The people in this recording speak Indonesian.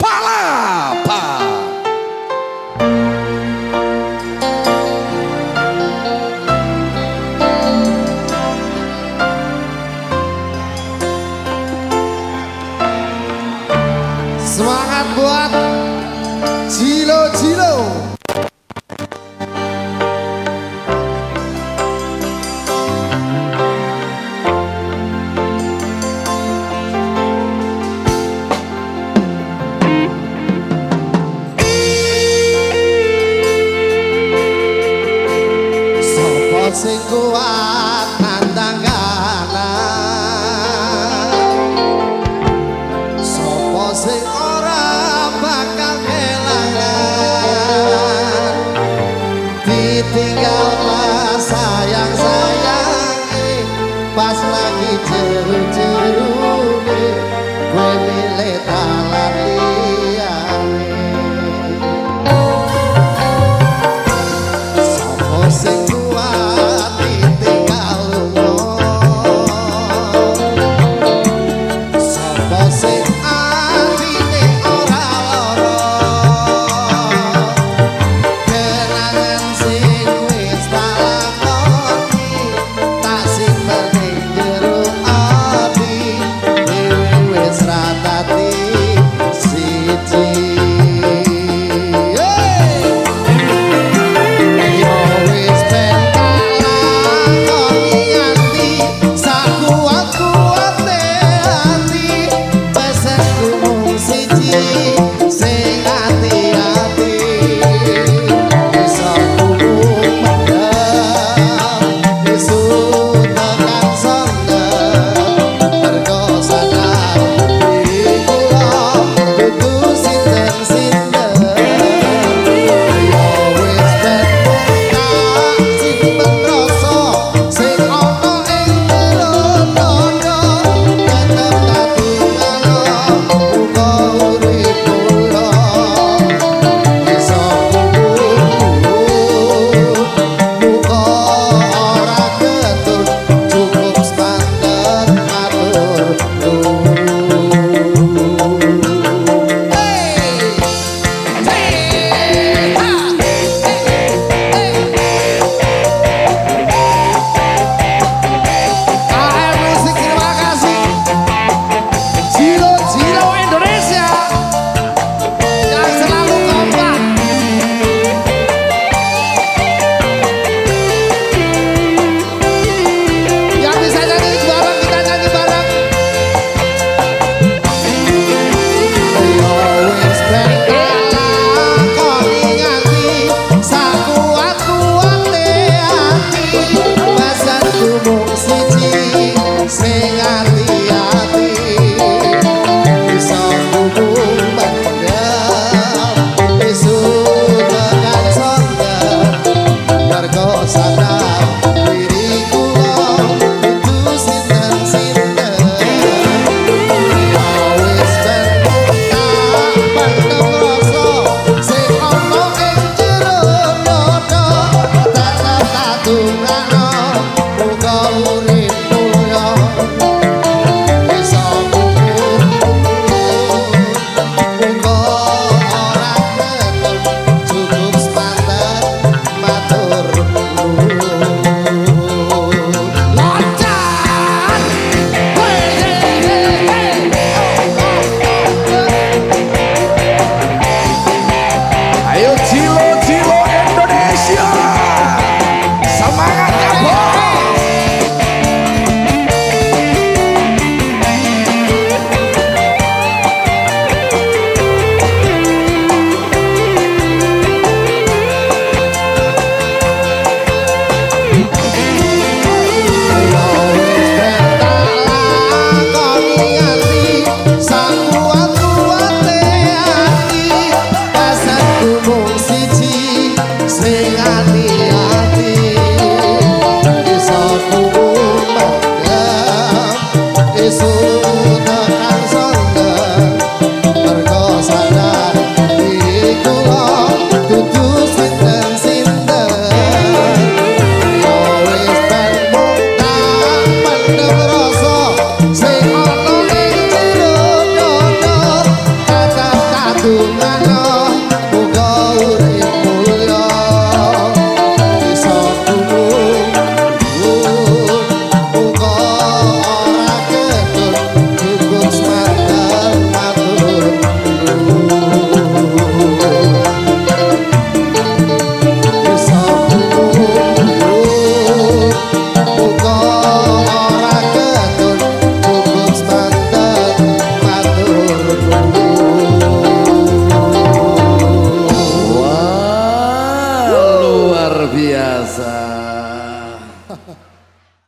Palapa. Semangat buat Jilo Jilo. Senhor. você. Ah,